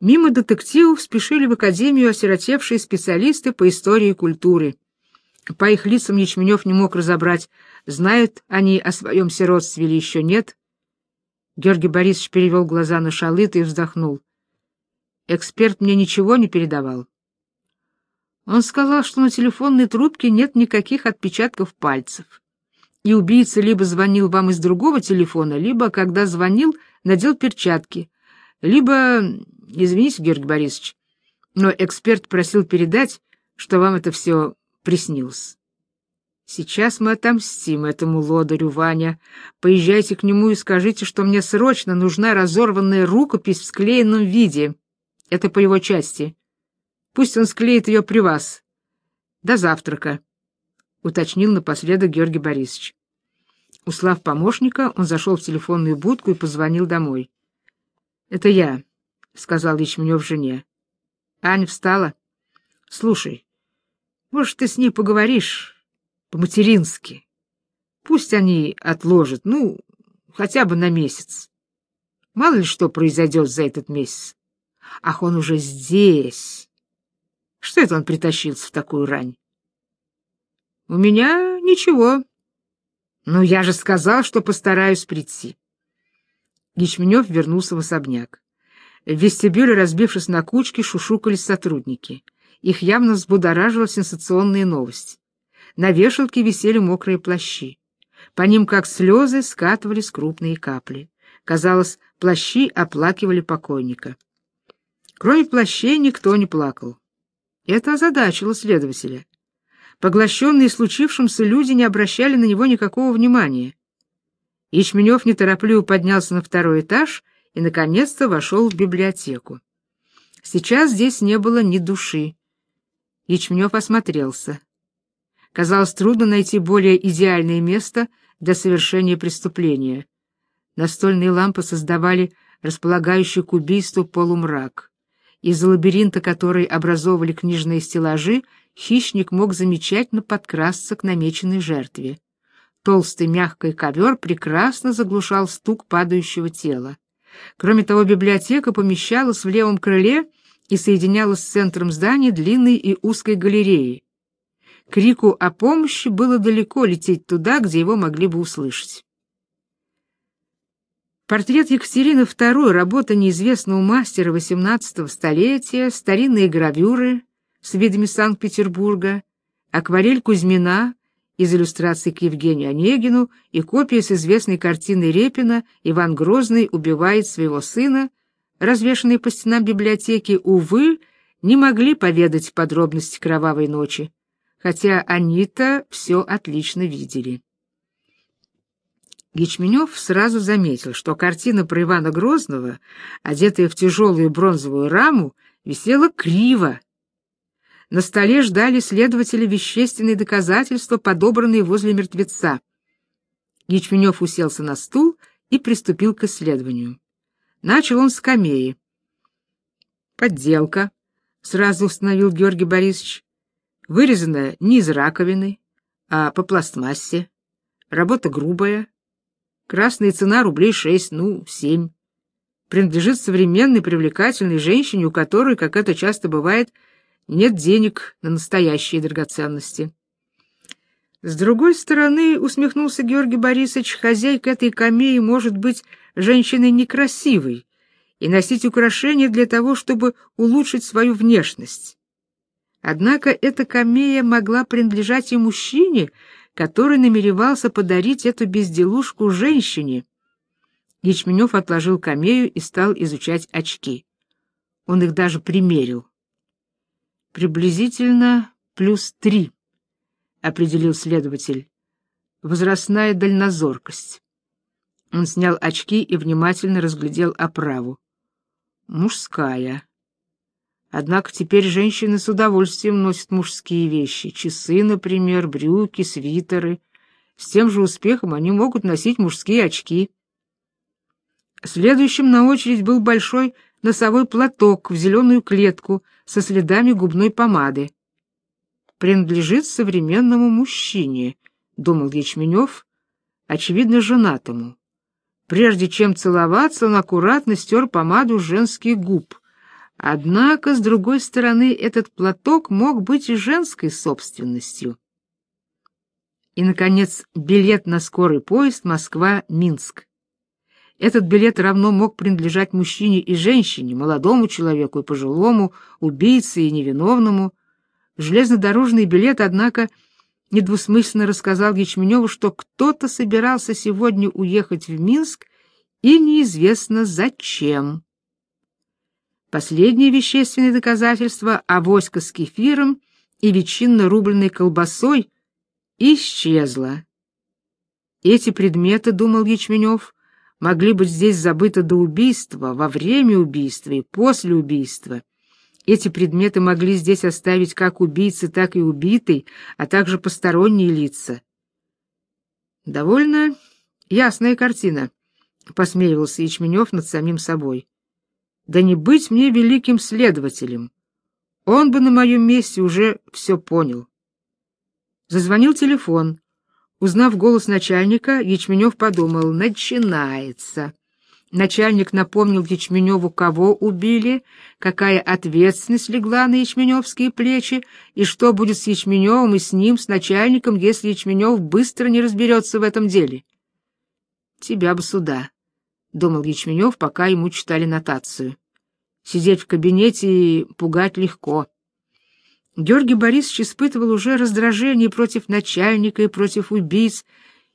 Мимо детективов спешили в академию осиротевшие специалисты по истории и культуре. По их лицам Ячменев не мог разобрать, знают они о своем сиротстве или еще нет. Георгий Борисович перевел глаза на Шалыта и вздохнул. Эксперт мне ничего не передавал. Он сказал, что на телефонной трубке нет никаких отпечатков пальцев. И убийца либо звонил вам из другого телефона, либо, когда звонил, надел перчатки, либо, извините, Георгий Борисович, но эксперт просил передать, что вам это все приснилось. Сейчас мы отомстим этому лодырю, Ваня. Поезжайте к нему и скажите, что мне срочно нужна разорванная рукопись в склеенном виде. Это по его части. Пусть он склеит ее при вас. До завтрака, — уточнил напоследок Георгий Борисович. Услав помощника, он зашел в телефонную будку и позвонил домой. — Это я, — сказал Ячменев жене. — Аня встала. — Слушай, может, ты с ней поговоришь по-матерински? Пусть они отложат, ну, хотя бы на месяц. Мало ли что произойдет за этот месяц. Ах, он уже здесь. Что это он притащился в такую рань? — У меня ничего. — Ну, я же сказал, что постараюсь прийти. Ячменев вернулся в особняк. В вестибюле, разбившись на кучки, шушукались сотрудники. Их явно взбудоражила сенсационная новость. На вешалке висели мокрые плащи. По ним, как слезы, скатывались крупные капли. Казалось, плащи оплакивали покойника. Кроме плащей никто не плакал. Это озадачило следователя. Поглощенные случившимся люди не обращали на него никакого внимания. Ячменев неторопливо поднялся на второй этаж и, наконец-то, вошел в библиотеку. Сейчас здесь не было ни души. Ячменев осмотрелся. Казалось, трудно найти более идеальное место для совершения преступления. Настольные лампы создавали располагающий к убийству полумрак. Из-за лабиринта, который образовывали книжные стеллажи, хищник мог замечательно подкрасться к намеченной жертве. Толстый мягкий ковер прекрасно заглушал стук падающего тела. Кроме того, библиотека помещалась в левом крыле и соединялась с центром здания длинной и узкой галереей. Крику о помощи было далеко лететь туда, где его могли бы услышать. Портрет Екатерины II, работа неизвестного мастера XVIII столетия, старинные гравюры с видами Санкт-Петербурга, акварель Кузьмина из иллюстраций к Евгению Онегину и копия с известной картины Репина «Иван Грозный убивает своего сына», развешанные по стенам библиотеки, увы, не могли поведать подробности кровавой ночи, хотя они-то все отлично видели. Ячменев сразу заметил, что картина про Ивана Грозного, одетая в тяжелую бронзовую раму, висела криво. На столе ждали следователи вещественные доказательства, подобранные возле мертвеца. Ячменев уселся на стул и приступил к исследованию. Начал он с камеи. «Подделка», — сразу установил Георгий Борисович, — «вырезана не из раковины, а по пластмассе. Работа грубая, Красная цена рублей шесть, ну, семь. Принадлежит современной привлекательной женщине, у которой, как это часто бывает, нет денег на настоящие драгоценности. С другой стороны, усмехнулся Георгий Борисович, хозяйка этой камеи может быть женщиной некрасивой и носить украшения для того, чтобы улучшить свою внешность. Однако эта камея могла принадлежать и мужчине, который намеревался подарить эту безделушку женщине. Ячменев отложил камею и стал изучать очки. Он их даже примерил. «Приблизительно плюс три», — определил следователь. «Возрастная дальнозоркость». Он снял очки и внимательно разглядел оправу. «Мужская». Однако теперь женщины с удовольствием носят мужские вещи, часы, например, брюки, свитеры. С тем же успехом они могут носить мужские очки. Следующим на очередь был большой носовой платок в зеленую клетку со следами губной помады. «Принадлежит современному мужчине», — думал Ячменев, очевидно, женатому. Прежде чем целоваться, он аккуратно стер помаду с женских губ — Однако, с другой стороны, этот платок мог быть и женской собственностью. И, наконец, билет на скорый поезд Москва-Минск. Этот билет равно мог принадлежать мужчине и женщине, молодому человеку и пожилому, убийце и невиновному. Железнодорожный билет, однако, недвусмысленно рассказал Ячменеву, что кто-то собирался сегодня уехать в Минск, и неизвестно зачем. Последнее вещественное доказательство авоська с кефиром и ветчинно-рубленной колбасой исчезло. Эти предметы, думал Ячменев, могли быть здесь забыты до убийства, во время убийства и после убийства. Эти предметы могли здесь оставить как убийцы, так и убитый, а также посторонние лица. Довольно ясная картина, посмеивался Ячменев над самим собой. Да не быть мне великим следователем. Он бы на моем месте уже все понял. Зазвонил телефон. Узнав голос начальника, Ячменев подумал: начинается. Начальник напомнил Ячменеву, кого убили, какая ответственность легла на ячменевские плечи и что будет с Ячменевым и с ним, с начальником, если Ячменев быстро не разберется в этом деле. Тебя бы сюда, думал Ячменев, пока ему читали нотацию. Сидеть в кабинете и пугать легко. Георгий Борисович испытывал уже раздражение против начальника и против убийц,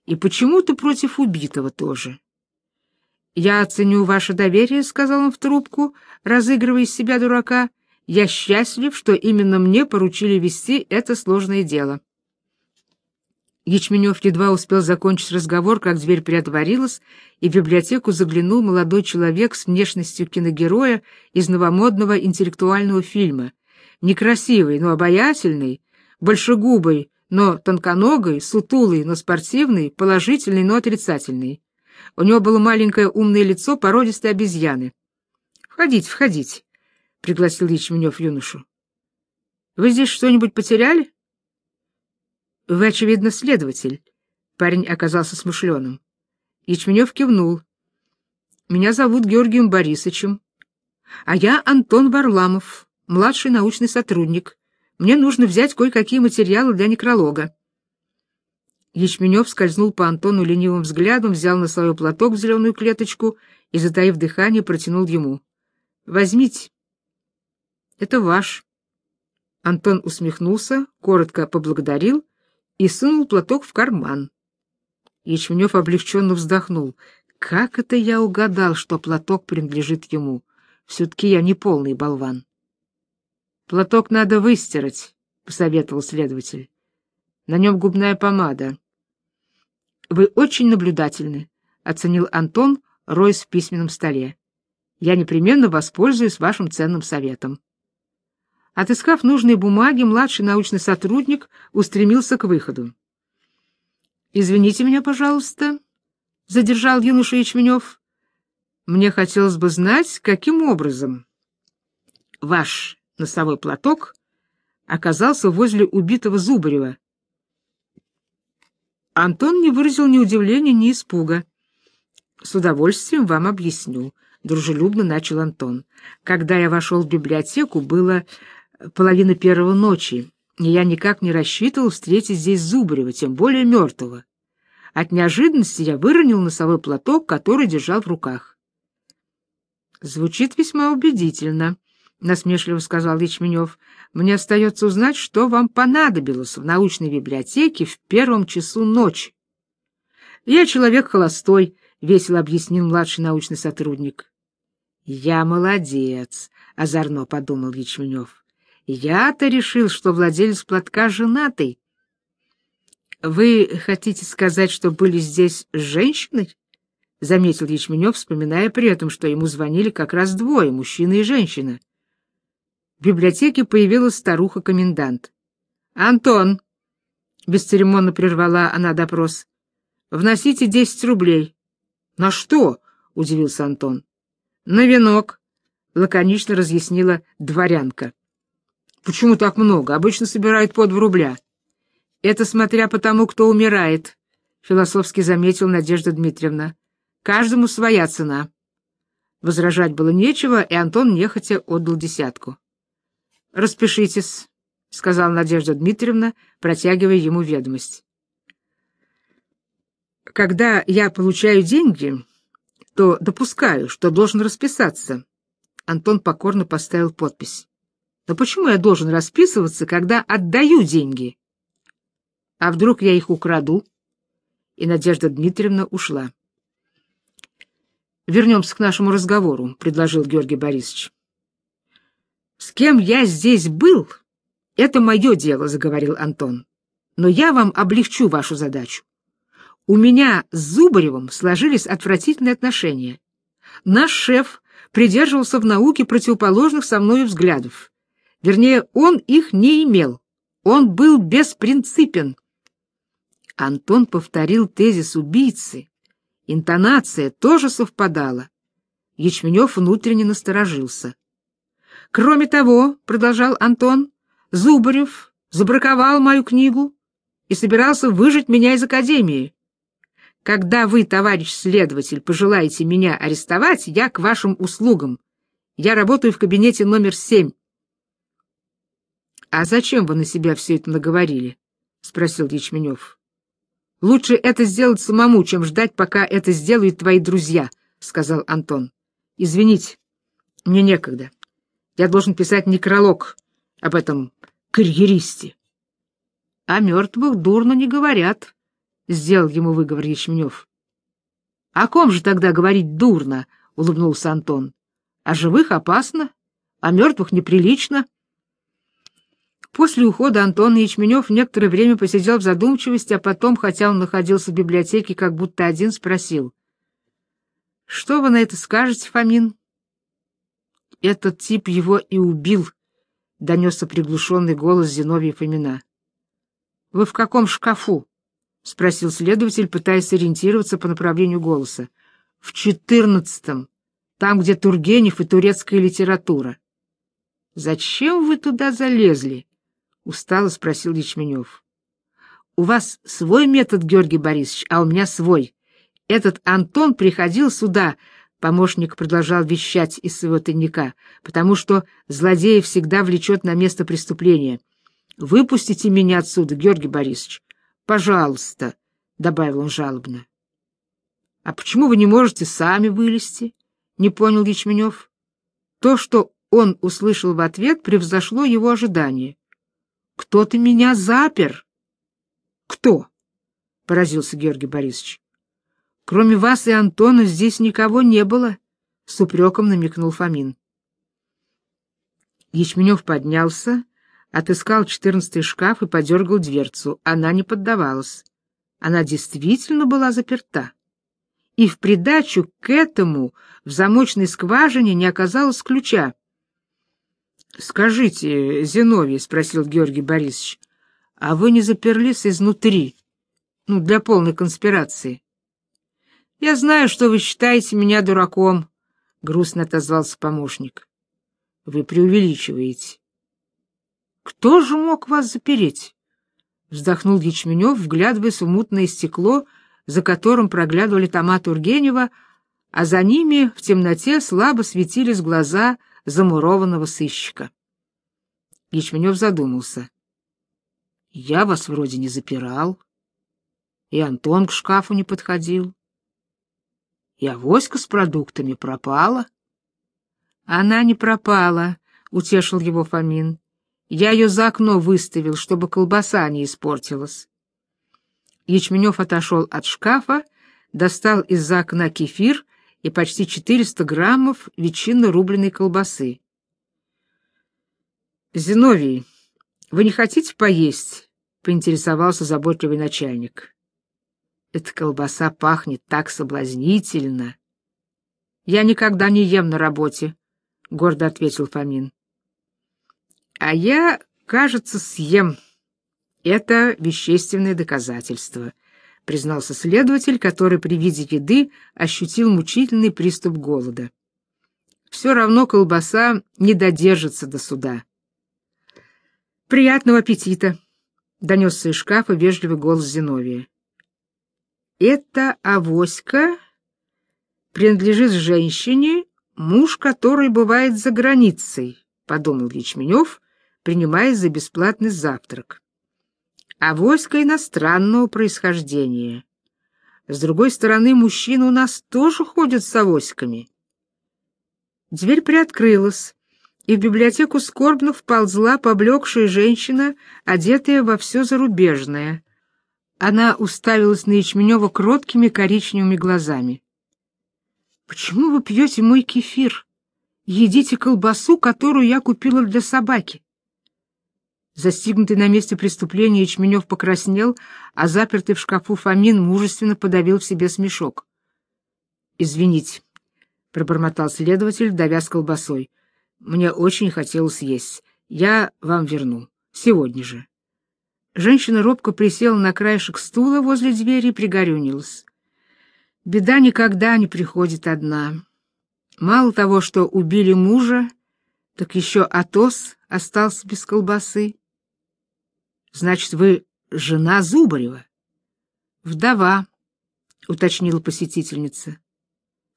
и почему-то против убитого тоже. «Я оценю ваше доверие», — сказал он в трубку, разыгрывая из себя дурака. «Я счастлив, что именно мне поручили вести это сложное дело». Ячменев едва успел закончить разговор, как дверь приотворилась, и в библиотеку заглянул молодой человек с внешностью киногероя из новомодного интеллектуального фильма. Некрасивый, но обаятельный, большегубый, но тонконогой, сутулый, но спортивный, положительный, но отрицательный. У него было маленькое умное лицо породистой обезьяны. «Входите, входите», — пригласил Ячменев юношу. «Вы здесь что-нибудь потеряли?» «Вы, очевидно, следователь». Парень оказался смышленым. Ячменев кивнул. «Меня зовут Георгием Борисовичем. А я Антон Варламов, младший научный сотрудник. Мне нужно взять кое-какие материалы для некролога». Ячменев скользнул по Антону ленивым взглядом, взял на свой платок в зеленую клеточку и, затаив дыхание, протянул ему. «Возьмите». «Это ваш». Антон усмехнулся, коротко поблагодарил и сунул платок в карман. Ячменев облегченно вздохнул. «Как это я угадал, что платок принадлежит ему? Все-таки я не полный болван». «Платок надо выстирать», — посоветовал следователь. «На нем губная помада». Вы очень наблюдательны, оценил Антон, роясь в письменном столе. Я непременно воспользуюсь вашим ценным советом. Отыскав нужные бумаги, младший научный сотрудник устремился к выходу. Извините меня, пожалуйста, задержал юноша Ячменев. Мне хотелось бы знать, каким образом ваш носовой платок оказался возле убитого Зубарева Антон не выразил ни удивления, ни испуга. «С удовольствием вам объясню», — дружелюбно начал Антон. «Когда я вошел в библиотеку, было половина первого ночи, и я никак не рассчитывал встретить здесь Зубарева, тем более мертвого. От неожиданности я выронил носовой платок, который держал в руках». «Звучит весьма убедительно», — насмешливо сказал Ячменев. Мне остается узнать, что вам понадобилось в научной библиотеке в первом часу ночи. Я человек холостой, весело объяснил младший научный сотрудник. Я молодец, озорно подумал Ячменев. Я-то решил, что владелец платка женатый. Вы хотите сказать, что были здесь женщины? заметил Ячменев, вспоминая при этом, что ему звонили как раз двое, мужчина и женщина. В библиотеке появилась старуха-комендант. «Антон!» — бесцеремонно прервала она допрос. «Вносите десять рублей». «На что?» — удивился Антон. «На венок», — лаконично разъяснила дворянка. «Почему так много? Обычно собирают по два рубля». «Это смотря по тому, кто умирает», — философски заметила Надежда Дмитриевна. «Каждому своя цена». Возражать было нечего, и Антон нехотя отдал десятку. «Распишитесь», — сказала Надежда Дмитриевна, протягивая ему ведомость. «Когда я получаю деньги, то допускаю, что должен расписаться». Антон покорно поставил подпись. «Но почему я должен расписываться, когда отдаю деньги?» «А вдруг я их украду?» И Надежда Дмитриевна ушла. «Вернемся к нашему разговору», — предложил Георгий Борисович. «С кем я здесь был, это мое дело», — заговорил Антон. «Но я вам облегчу вашу задачу. У меня с Зубаревым сложились отвратительные отношения. Наш шеф придерживался в науке противоположных со мною взглядов. Вернее, он их не имел. Он был беспринципен. Антон повторил тезис убийцы. Интонация тоже совпадала. Ячменев внутренне насторожился. Кроме того, продолжал Антон, Зубарев забраковал мою книгу и собирался выжить меня из академии. Когда вы, товарищ следователь, пожелаете меня арестовать, я к вашим услугам. Я работаю в кабинете номер семь. — А зачем вы на себя все это наговорили? — спросил Ячменев. — Лучше это сделать самому, чем ждать, пока это сделают твои друзья, — сказал Антон. — Извините, мне некогда. Я должен писать некролог об этом карьеристе. — О мертвых дурно не говорят, — сделал ему выговор Ячменев. — О ком же тогда говорить дурно? — улыбнулся Антон. — О живых опасно, о мертвых неприлично. После ухода Антона Ячменев некоторое время посидел в задумчивости, а потом, хотя он находился в библиотеке как будто один, спросил. — Что вы на это скажете, Фомин? Этот тип его и убил, — донесся приглушенный голос Зиновия Фомина. — Вы в каком шкафу? — спросил следователь, пытаясь сориентироваться по направлению голоса. — В четырнадцатом, там, где Тургенев и турецкая литература. — Зачем вы туда залезли? — устало спросил Ячменев. — У вас свой метод, Георгий Борисович, а у меня свой. Этот Антон приходил сюда Помощник продолжал вещать из своего тайника, потому что злодея всегда влечет на место преступления. «Выпустите меня отсюда, Георгий Борисович. Пожалуйста», — добавил он жалобно. «А почему вы не можете сами вылезти?» — не понял Ячменев. То, что он услышал в ответ, превзошло его ожидания. «Кто ты меня запер?» «Кто?» — поразился Георгий Борисович. Кроме вас и Антона здесь никого не было, — с упреком намекнул Фомин. Ячменев поднялся, отыскал четырнадцатый шкаф и подергал дверцу. Она не поддавалась. Она действительно была заперта. И в придачу к этому в замочной скважине не оказалось ключа. — Скажите, Зиновий, — спросил Георгий Борисович, — а вы не заперлись изнутри? Ну, для полной конспирации. Я знаю, что вы считаете меня дураком, — грустно отозвался помощник. — Вы преувеличиваете. — Кто же мог вас запереть? — вздохнул Ячменев, вглядываясь в мутное стекло, за которым проглядывали тома Тургенева, а за ними в темноте слабо светились глаза замурованного сыщика. Ячменев задумался. — Я вас вроде не запирал, и Антон к шкафу не подходил и авоська с продуктами пропала. — Она не пропала, — утешил его Фомин. — Я ее за окно выставил, чтобы колбаса не испортилась. Ячменев отошел от шкафа, достал из-за окна кефир и почти 400 граммов ветчинно-рубленой колбасы. — Зиновий, вы не хотите поесть? — поинтересовался заботливый начальник. Эта колбаса пахнет так соблазнительно. — Я никогда не ем на работе, — гордо ответил Фомин. — А я, кажется, съем. Это вещественное доказательство, — признался следователь, который при виде еды ощутил мучительный приступ голода. Все равно колбаса не додержится до суда. — Приятного аппетита! — донесся из шкафа вежливый голос Зиновия. Эта авоська принадлежит женщине, муж, который бывает за границей, подумал Ячменев, принимая за бесплатный завтрак. А войско иностранного происхождения. С другой стороны, мужчины у нас тоже ходят с авоськами. Дверь приоткрылась, и в библиотеку скорбно вползла поблекшая женщина, одетая во все зарубежное. Она уставилась на Ячменева кроткими коричневыми глазами. «Почему вы пьете мой кефир? Едите колбасу, которую я купила для собаки?» Застигнутый на месте преступления Ячменев покраснел, а запертый в шкафу Фомин мужественно подавил в себе смешок. «Извините», — пробормотал следователь, давя с колбасой. «Мне очень хотелось есть. Я вам верну. Сегодня же». Женщина робко присела на краешек стула возле двери и пригорюнилась. Беда никогда не приходит одна. Мало того, что убили мужа, так еще Атос остался без колбасы. Значит, вы жена Зубарева? Вдова, уточнила посетительница.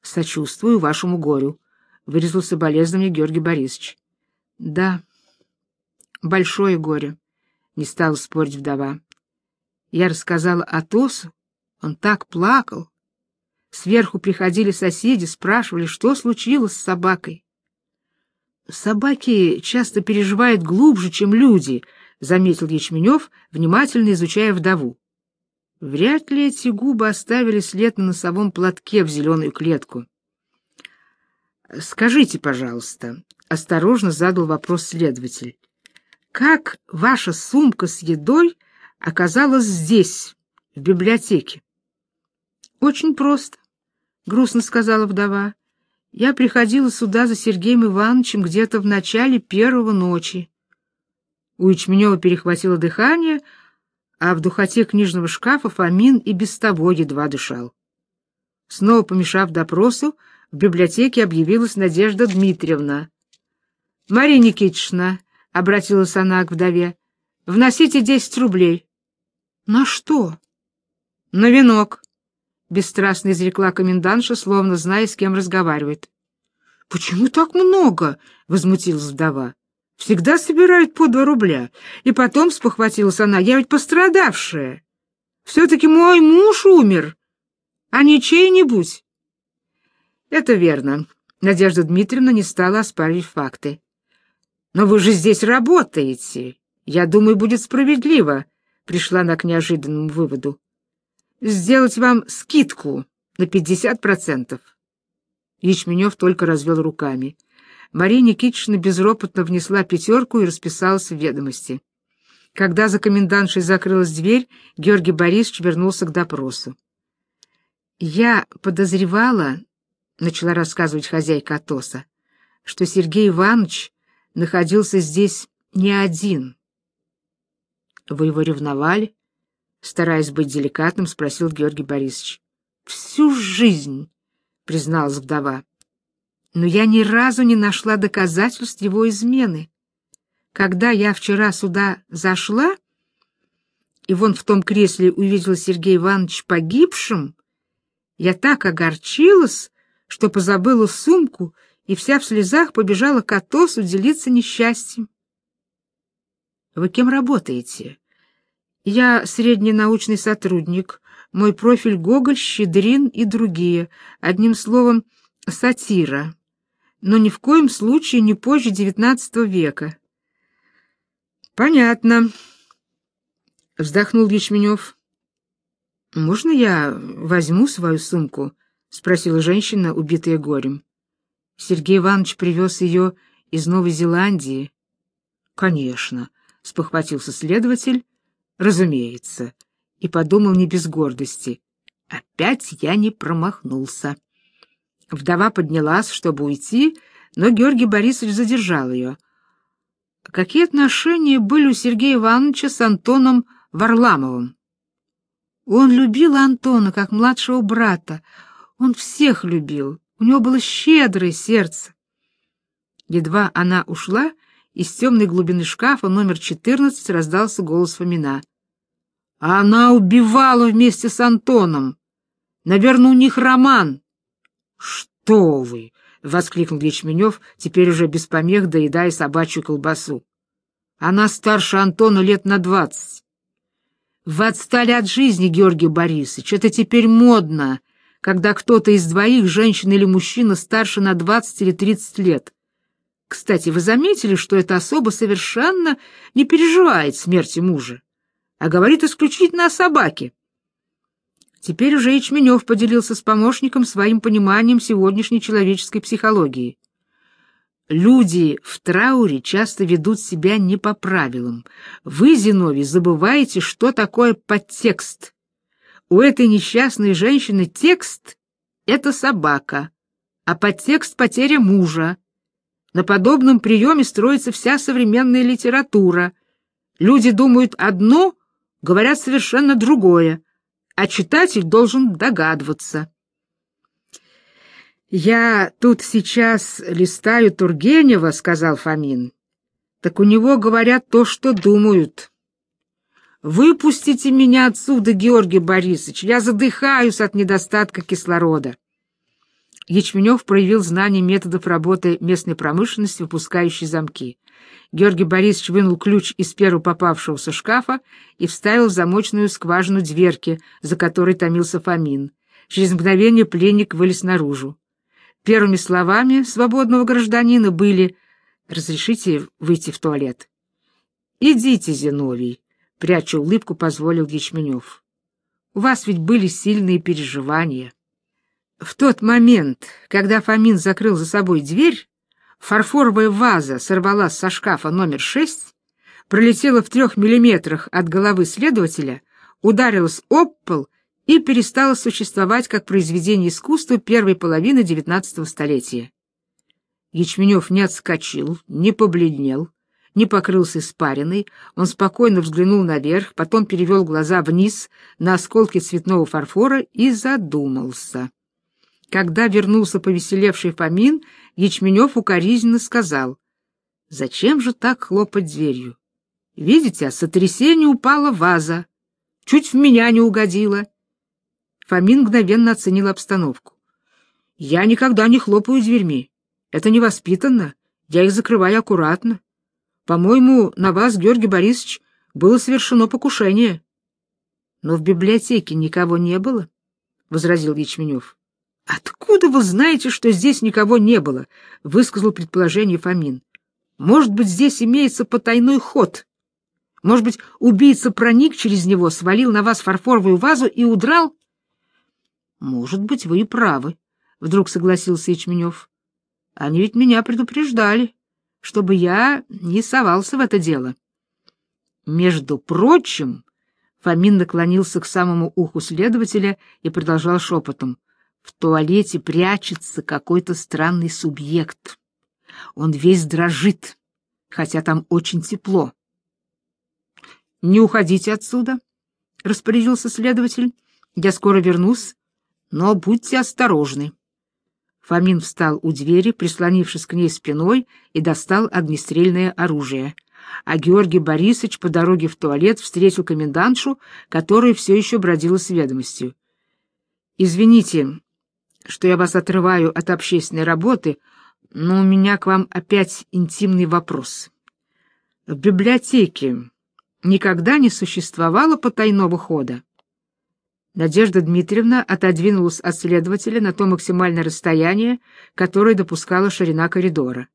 Сочувствую вашему горю, выразил соболезнование Георгий Борисович. Да, большое горе, не стала спорить вдова. Я рассказала Атосу, он так плакал. Сверху приходили соседи, спрашивали, что случилось с собакой. Собаки часто переживают глубже, чем люди, — заметил Ячменев, внимательно изучая вдову. Вряд ли эти губы оставили след на носовом платке в зеленую клетку. «Скажите, пожалуйста», — осторожно задал вопрос следователь, «как ваша сумка с едой оказалась здесь, в библиотеке?» «Очень просто», — грустно сказала вдова. «Я приходила сюда за Сергеем Ивановичем где-то в начале первого ночи. У Ячменева перехватило дыхание, а в духоте книжного шкафа Фомин и без того едва дышал. Снова помешав допросу, в библиотеке объявилась Надежда Дмитриевна. — Мария Никитична, — обратилась она к вдове, — вносите десять рублей. — На что? — На венок, — бесстрастно изрекла комендантша, словно зная, с кем разговаривает. — Почему так много? — возмутилась вдова. Всегда собирают по два рубля. И потом спохватилась она, я ведь пострадавшая. Все-таки мой муж умер, а не чей-нибудь. Это верно. Надежда Дмитриевна не стала оспаривать факты. Но вы же здесь работаете. Я думаю, будет справедливо, пришла она к неожиданному выводу. Сделать вам скидку на пятьдесят процентов. Ячменев только развел руками. Мария Никитична безропотно внесла пятерку и расписалась в ведомости. Когда за комендантшей закрылась дверь, Георгий Борисович вернулся к допросу. «Я подозревала, — начала рассказывать хозяйка Атоса, — что Сергей Иванович находился здесь не один. Вы его ревновали? Стараясь быть деликатным, спросил Георгий Борисович. Всю жизнь, призналась вдова но я ни разу не нашла доказательств его измены. Когда я вчера сюда зашла, и вон в том кресле увидела Сергея Ивановича погибшим, я так огорчилась, что позабыла сумку и вся в слезах побежала к Атосу делиться несчастьем. Вы кем работаете? Я средний научный сотрудник. Мой профиль Гоголь, Щедрин и другие. Одним словом, сатира но ни в коем случае не позже XIX века. Понятно, вздохнул Ячменев. Можно я возьму свою сумку? спросила женщина, убитая горем. Сергей Иванович привез ее из Новой Зеландии. Конечно, спохватился следователь. Разумеется, и подумал не без гордости. Опять я не промахнулся. Вдова поднялась, чтобы уйти, но Георгий Борисович задержал ее. Какие отношения были у Сергея Ивановича с Антоном Варламовым? Он любил Антона как младшего брата. Он всех любил. У него было щедрое сердце. Едва она ушла, из темной глубины шкафа номер 14 раздался голос Фомина. Она убивала вместе с Антоном. Наверное, у них роман. «Что вы!» — воскликнул Ячменев, теперь уже без помех доедая собачью колбасу. Она старше Антона лет на двадцать. Вы отстали от жизни, Георгий Борисович. Это теперь модно, когда кто-то из двоих, женщина или мужчина, старше на двадцать или тридцать лет. Кстати, вы заметили, что эта особа совершенно не переживает смерти мужа, а говорит исключительно о собаке? Теперь уже Ячменев поделился с помощником своим пониманием сегодняшней человеческой психологии. Люди в трауре часто ведут себя не по правилам. Вы, Зиновий, забываете, что такое подтекст. У этой несчастной женщины текст — это собака, а подтекст — потеря мужа. На подобном приеме строится вся современная литература. Люди думают одно, говорят совершенно другое, а читатель должен догадываться. «Я тут сейчас листаю Тургенева», — сказал Фомин. «Так у него говорят то, что думают». «Выпустите меня отсюда, Георгий Борисович, я задыхаюсь от недостатка кислорода». Ячменев проявил знание методов работы местной промышленности, выпускающей замки. Георгий Борисович вынул ключ из первого попавшегося шкафа и вставил в замочную скважину дверки, за которой томился Фомин. Через мгновение пленник вылез наружу. Первыми словами свободного гражданина были «Разрешите выйти в туалет?» «Идите, Зиновий», — пряча улыбку, позволил Ячменев. «У вас ведь были сильные переживания». В тот момент, когда Фомин закрыл за собой дверь, фарфоровая ваза сорвалась со шкафа номер шесть, пролетела в трех миллиметрах от головы следователя, ударилась об пол и перестала существовать как произведение искусства первой половины XIX столетия. Ячменев не отскочил, не побледнел, не покрылся испариной, он спокойно взглянул наверх, потом перевел глаза вниз на осколки цветного фарфора и задумался. Когда вернулся повеселевший Фомин, Ячменев укоризненно сказал, «Зачем же так хлопать дверью? Видите, от сотрясения упала ваза, чуть в меня не угодила». Фомин мгновенно оценил обстановку. «Я никогда не хлопаю дверьми. Это невоспитанно. Я их закрываю аккуратно. По-моему, на вас, Георгий Борисович, было совершено покушение». «Но в библиотеке никого не было», — возразил Ячменев. «Откуда вы знаете, что здесь никого не было?» — высказал предположение Фомин. «Может быть, здесь имеется потайной ход. Может быть, убийца проник через него, свалил на вас фарфоровую вазу и удрал?» Может быть, вы и правы, вдруг согласился Ячменев. Они ведь меня предупреждали, чтобы я не совался в это дело. Между прочим, Фомин наклонился к самому уху следователя и продолжал шепотом. В туалете прячется какой-то странный субъект. Он весь дрожит, хотя там очень тепло. — Не уходите отсюда, — распорядился следователь. — Я скоро вернусь но будьте осторожны. Фомин встал у двери, прислонившись к ней спиной, и достал огнестрельное оружие. А Георгий Борисович по дороге в туалет встретил комендантшу, которая все еще бродила с ведомостью. «Извините, что я вас отрываю от общественной работы, но у меня к вам опять интимный вопрос. В библиотеке никогда не существовало потайного хода?» Надежда Дмитриевна отодвинулась от следователя на то максимальное расстояние, которое допускала ширина коридора.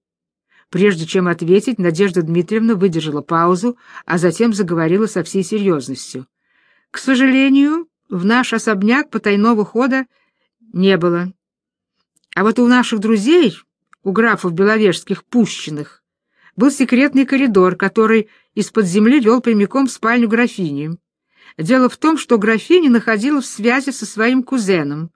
Прежде чем ответить, Надежда Дмитриевна выдержала паузу, а затем заговорила со всей серьезностью. «К сожалению, в наш особняк потайного хода не было. А вот у наших друзей, у графов Беловежских Пущиных, был секретный коридор, который из-под земли вел прямиком в спальню графини. Дело в том, что графиня находилась в связи со своим кузеном.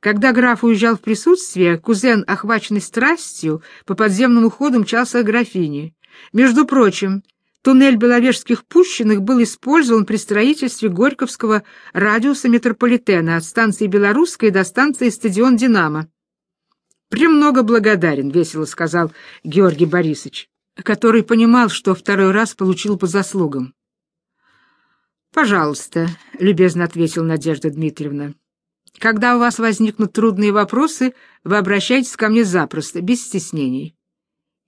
Когда граф уезжал в присутствие, кузен, охваченный страстью, по подземному ходу мчался к графине. Между прочим, туннель Беловежских Пущиных был использован при строительстве Горьковского радиуса метрополитена от станции Белорусской до станции стадион «Динамо». «Премного благодарен», — весело сказал Георгий Борисович, который понимал, что второй раз получил по заслугам. «Пожалуйста», — любезно ответила Надежда Дмитриевна. Когда у вас возникнут трудные вопросы, вы обращайтесь ко мне запросто, без стеснений».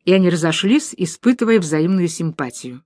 И они разошлись, испытывая взаимную симпатию.